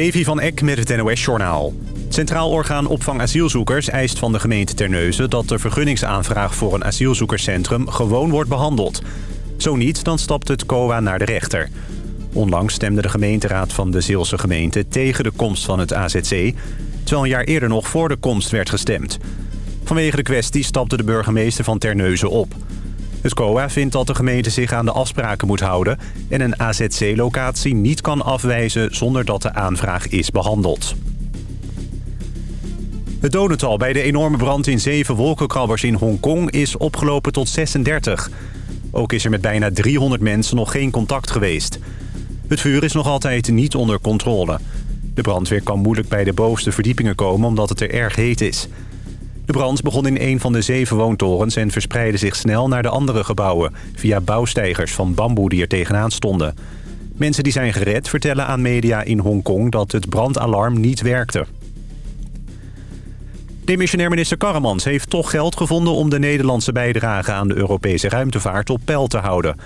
Evi van Eck met het NOS-journaal. Centraal Orgaan Opvang Asielzoekers eist van de gemeente Terneuzen... dat de vergunningsaanvraag voor een asielzoekerscentrum gewoon wordt behandeld. Zo niet, dan stapt het COA naar de rechter. Onlangs stemde de gemeenteraad van de Zeelse gemeente... tegen de komst van het AZC... terwijl een jaar eerder nog voor de komst werd gestemd. Vanwege de kwestie stapte de burgemeester van Terneuzen op... Het COA vindt dat de gemeente zich aan de afspraken moet houden... en een AZC-locatie niet kan afwijzen zonder dat de aanvraag is behandeld. Het dodental bij de enorme brand in zeven wolkenkrabbers in Hongkong is opgelopen tot 36. Ook is er met bijna 300 mensen nog geen contact geweest. Het vuur is nog altijd niet onder controle. De brandweer kan moeilijk bij de bovenste verdiepingen komen omdat het er erg heet is... De brand begon in een van de zeven woontorens en verspreidde zich snel naar de andere gebouwen... via bouwsteigers van bamboe die er tegenaan stonden. Mensen die zijn gered vertellen aan media in Hongkong dat het brandalarm niet werkte. Demissionair minister Karremans heeft toch geld gevonden... om de Nederlandse bijdrage aan de Europese ruimtevaart op peil te houden.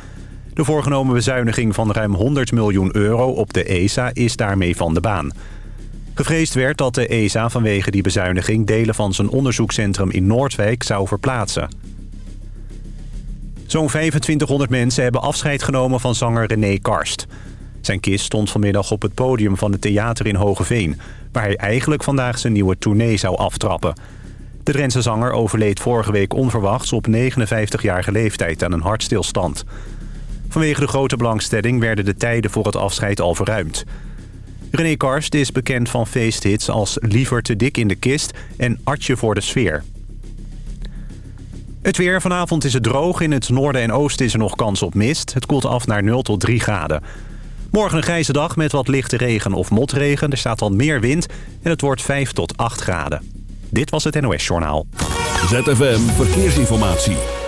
De voorgenomen bezuiniging van ruim 100 miljoen euro op de ESA is daarmee van de baan. Gevreesd werd dat de ESA vanwege die bezuiniging... delen van zijn onderzoekscentrum in Noordwijk zou verplaatsen. Zo'n 2500 mensen hebben afscheid genomen van zanger René Karst. Zijn kist stond vanmiddag op het podium van het theater in Hogeveen... waar hij eigenlijk vandaag zijn nieuwe tournee zou aftrappen. De Drentse zanger overleed vorige week onverwachts op 59-jarige leeftijd aan een hartstilstand. Vanwege de grote belangstelling werden de tijden voor het afscheid al verruimd... René Karst is bekend van feesthits als Liever te dik in de kist en Artje voor de sfeer. Het weer. Vanavond is het droog. In het noorden en oosten is er nog kans op mist. Het koelt af naar 0 tot 3 graden. Morgen een grijze dag met wat lichte regen of motregen. Er staat dan meer wind en het wordt 5 tot 8 graden. Dit was het NOS Journaal. ZFM Verkeersinformatie.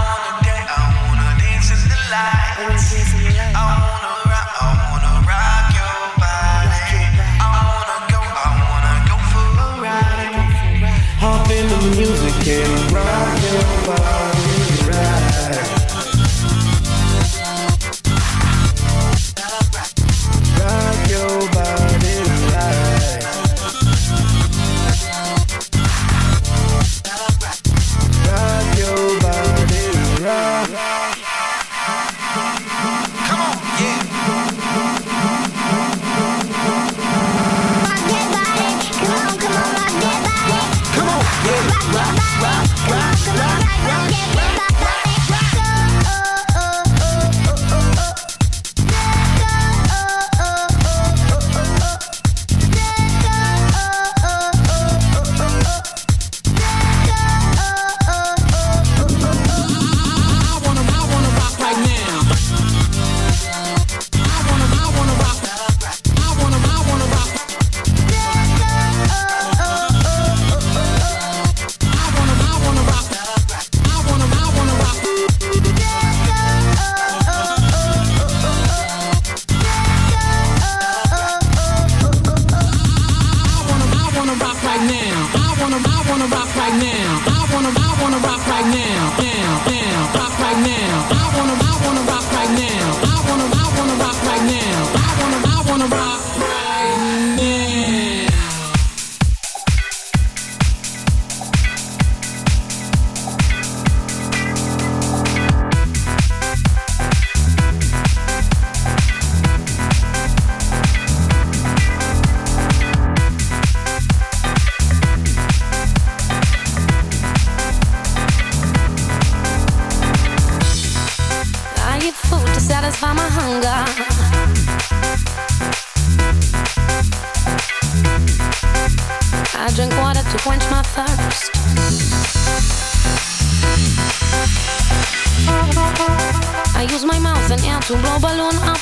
I use my mouth and air to blow balloon up.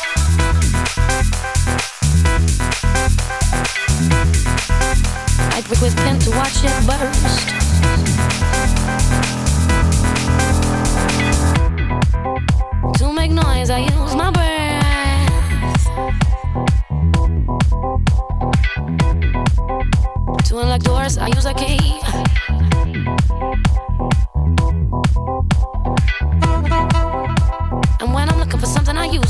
I prick with pen to watch it burst. To make noise, I use my breath. To unlock doors, I use a key.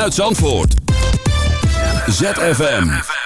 Vanuit Zandvoort. ZFM.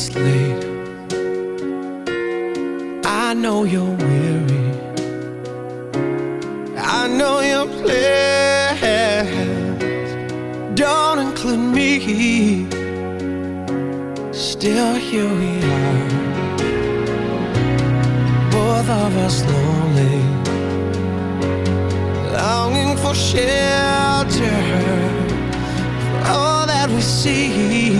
it's late. I know you're weary. I know your plans don't include me. Still, here we are. Both of us lonely, longing for shelter. For all that we see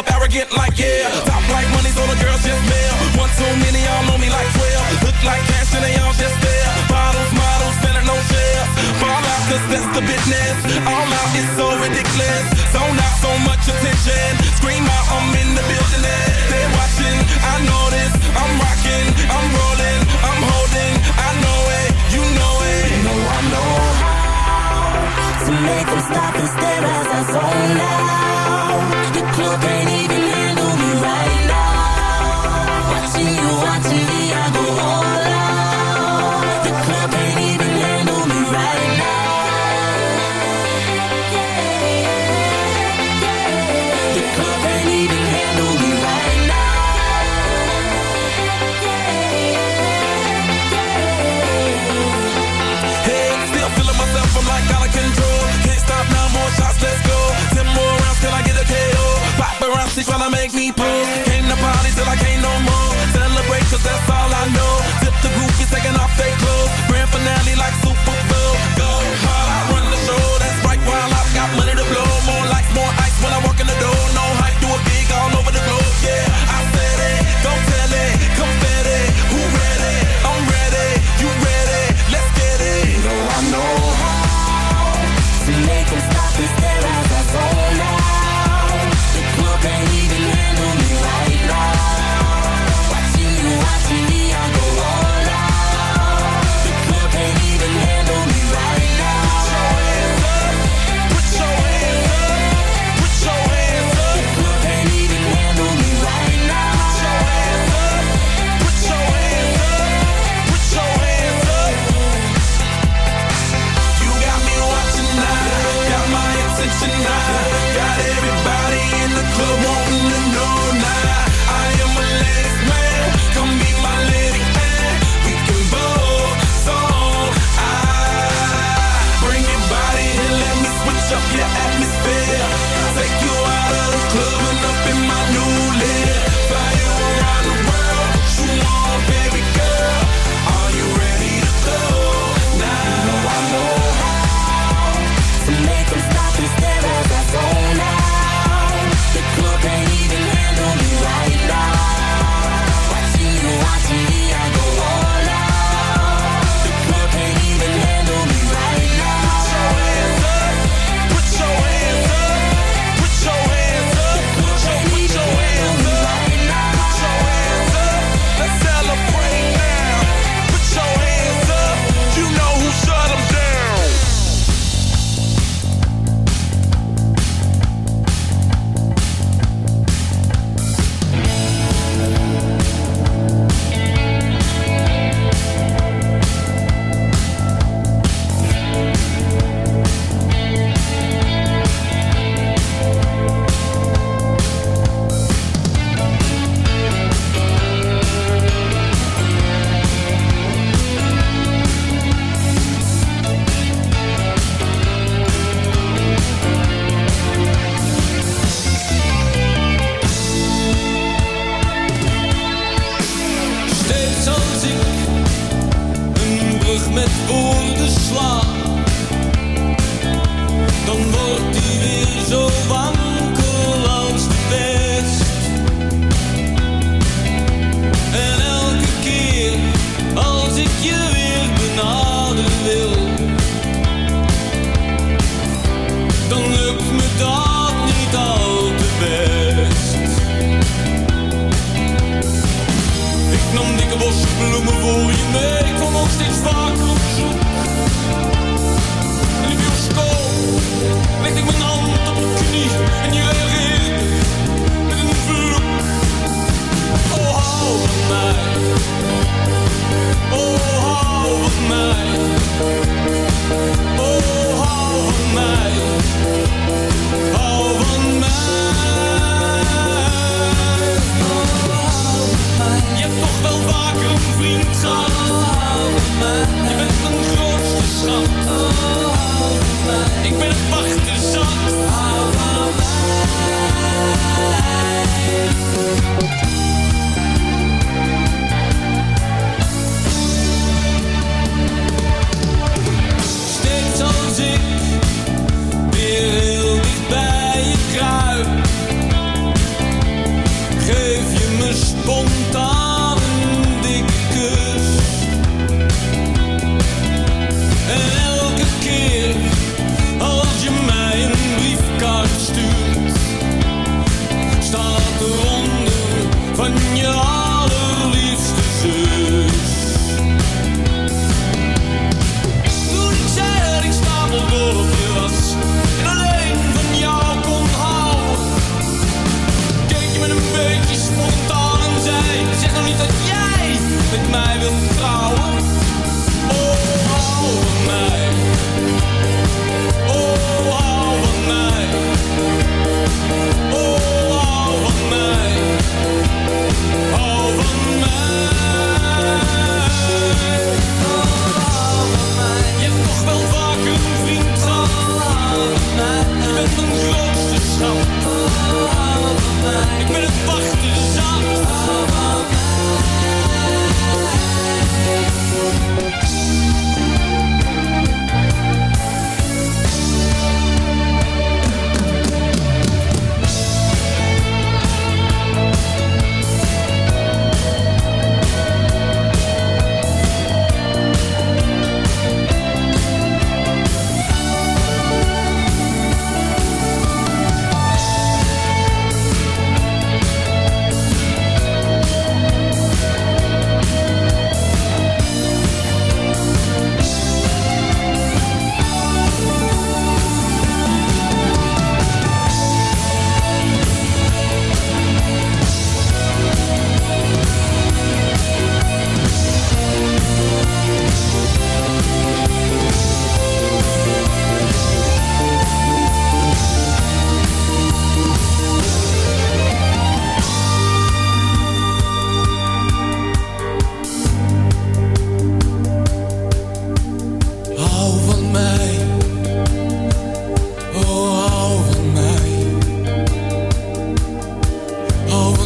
Club, arrogant like yeah. Top like money, so the girls just mail. One too many, y'all know me like 12. Look like cash and they all just there. Bottles, models, selling no shares. Fall out, cause that's the business. All out is so ridiculous. Zone out, so much attention. Scream out, I'm in the building. They're watching, I know this. I'm rocking, I'm rolling, I'm holding. I know it, you know it. You know I know how to make them stop and stare as I zone out. Club can't even handle me right now. Watching you, watching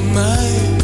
Oh,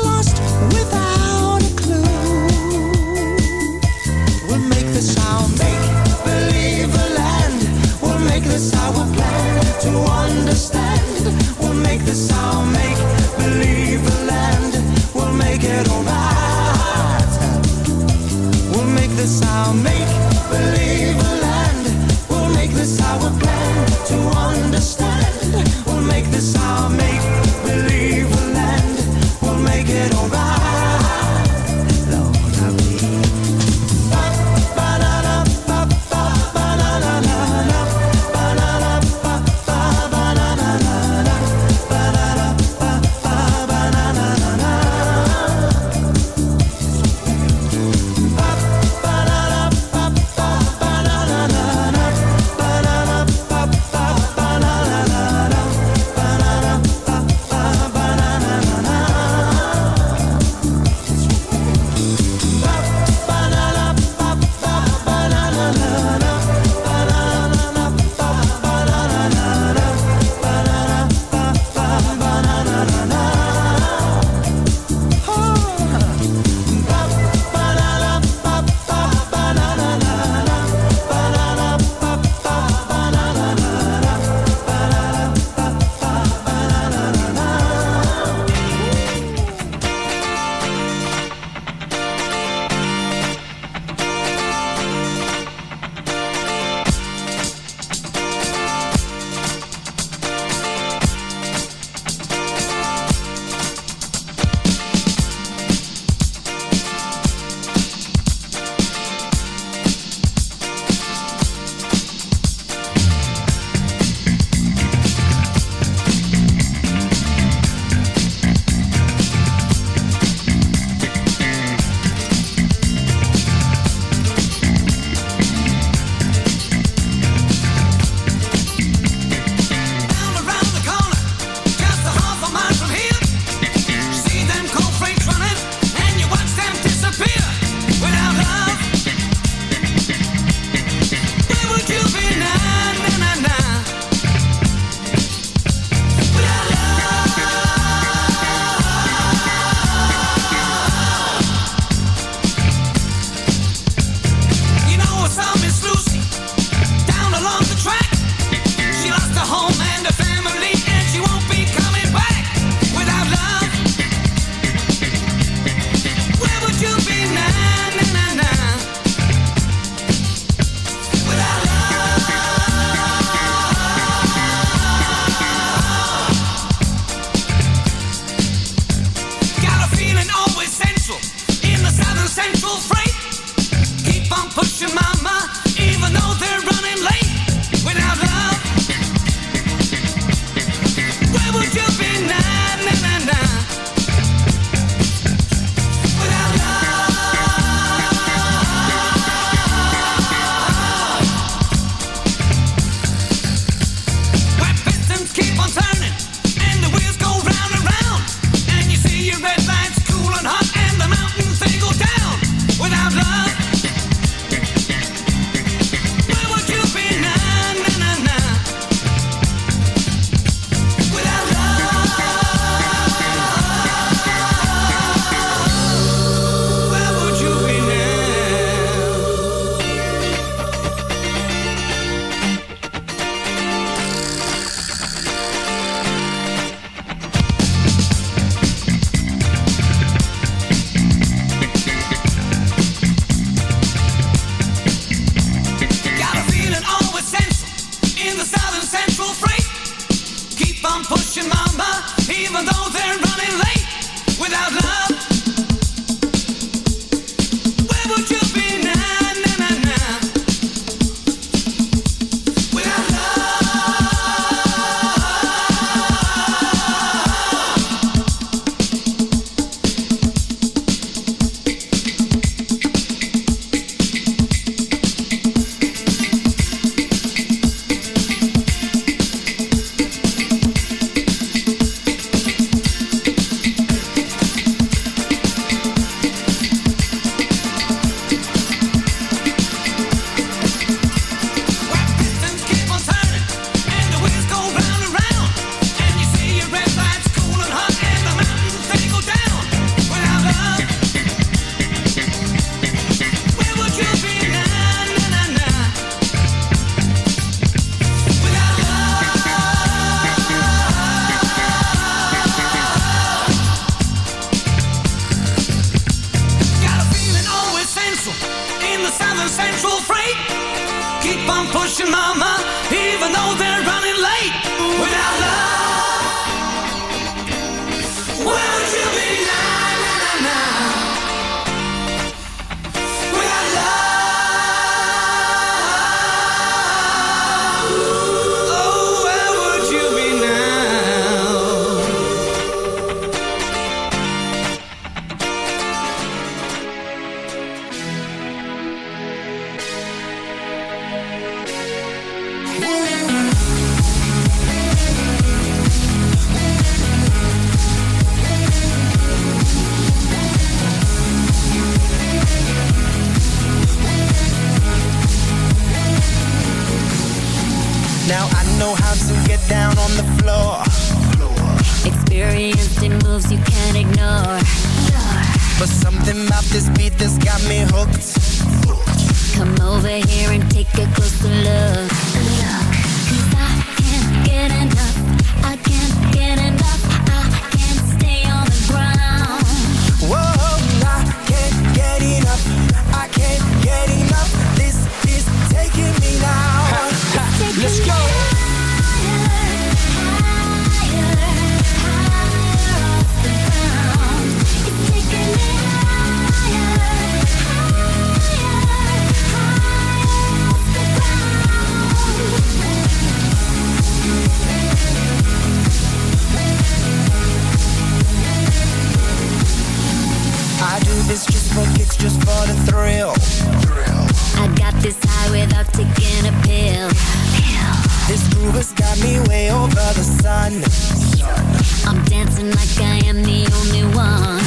I'm dancing like I am the only one.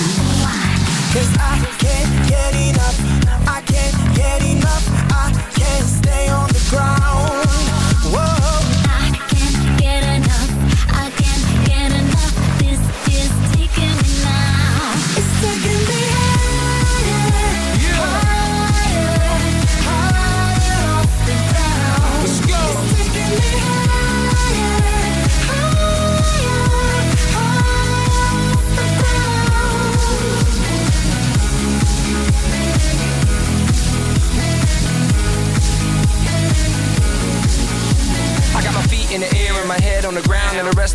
Cause I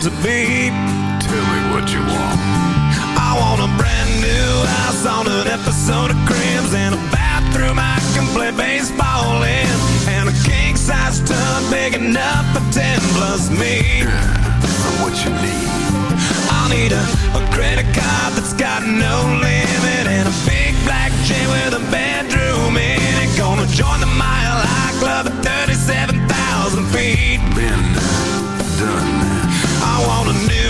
To be. Tell me what you want. I want a brand new house on an episode of Cribs and a bathroom I can play baseball in, and a king size tub big enough for ten plus me. what you need? I'll need a, a credit card that's got no limit and a big black chain with a bedroom in it. Gonna join the Mile High Club at 37,000 feet. Been done.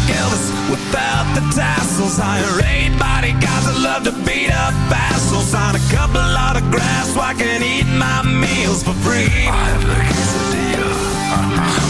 like Elvis without the tassels. Hire eight bodyguards that love to beat up assholes. Sign a couple autographs so I can eat my meals for free. I have the quesadilla.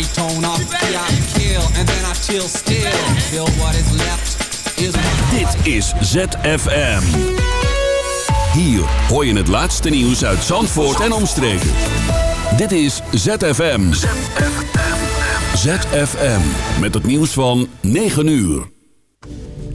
Every tone feel I kill and then I chill still. What is left is Dit is ZFM. Hier hoor je het laatste nieuws uit Zandvoort en omstreken. Dit is ZFM. ZFM. Met het nieuws van 9 uur.